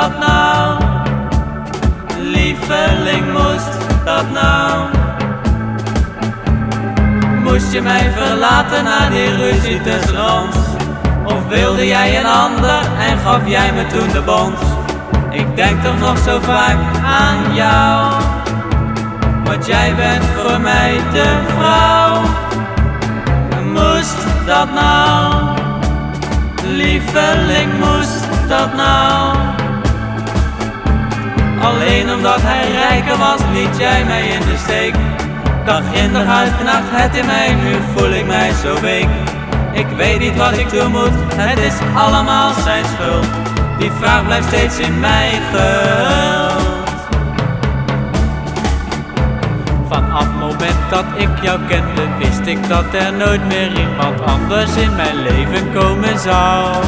dat nou? Lieveling, moest dat nou? Moest je mij verlaten na die ruzie tussen ons? Of wilde jij een ander en gaf jij me toen de bons? Ik denk toch nog zo vaak aan jou Want jij bent voor mij de vrouw Moest dat nou? Lieveling, moest dat nou? Omdat hij rijker was, liet jij mij in de steek. Dag in dag uit knacht het in mij, nu voel ik mij zo week. Ik weet niet wat ik doen moet, het is allemaal zijn schuld. Die vraag blijft steeds in mij gehuld Vanaf het moment dat ik jou kende, wist ik dat er nooit meer iemand anders in mijn leven komen zou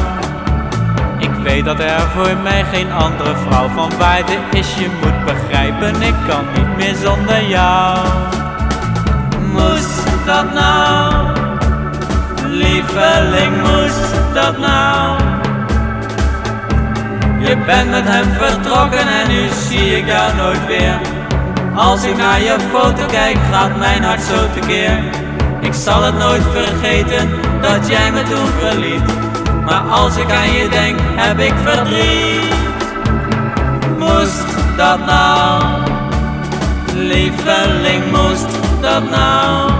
weet dat er voor mij geen andere vrouw van waarde is. Je moet begrijpen, ik kan niet meer zonder jou. Moest dat nou? Lieveling, moest dat nou? Je bent met hem vertrokken en nu zie ik jou nooit weer. Als ik naar je foto kijk, gaat mijn hart zo tekeer. Ik zal het nooit vergeten dat jij me toen verliet maar als ik aan je denk, heb ik verdriet. Moest dat nou? Lieveling, moest dat nou?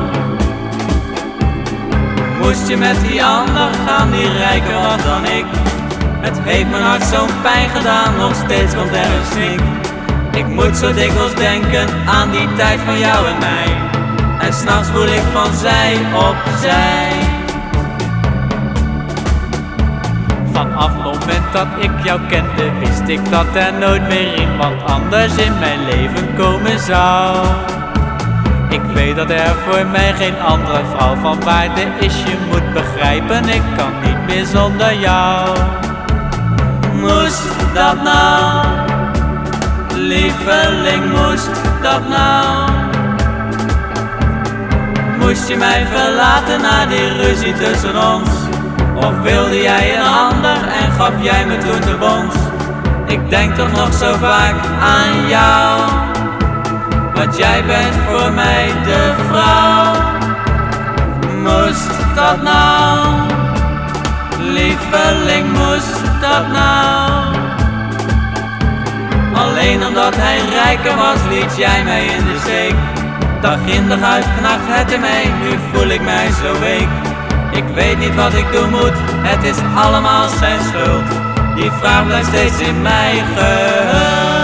Moest je met die ander gaan die rijker was dan ik? Het heeft mijn hart zo'n pijn gedaan, nog steeds komt er een snik. Ik moet zo dikwijls denken aan die tijd van jou en mij. En s'nachts voel ik van zij op zij. Vanaf het moment dat ik jou kende, wist ik dat er nooit meer iemand anders in mijn leven komen zou. Ik weet dat er voor mij geen andere vrouw van waarde is. Je moet begrijpen, ik kan niet meer zonder jou. Moest dat nou? Lieveling, moest dat nou? Moest je mij verlaten na die ruzie tussen ons? Of wilde jij een ander en gaf jij me toen de bons? Ik denk toch nog zo vaak aan jou Want jij bent voor mij de vrouw Moest dat nou? Lieveling, moest dat nou? Alleen omdat hij rijker was, liet jij mij in de steek Dag in dag uit knacht het in nu voel ik mij zo week ik weet niet wat ik doen moet, het is allemaal zijn schuld. Die vraag blijft steeds in mij gehuld.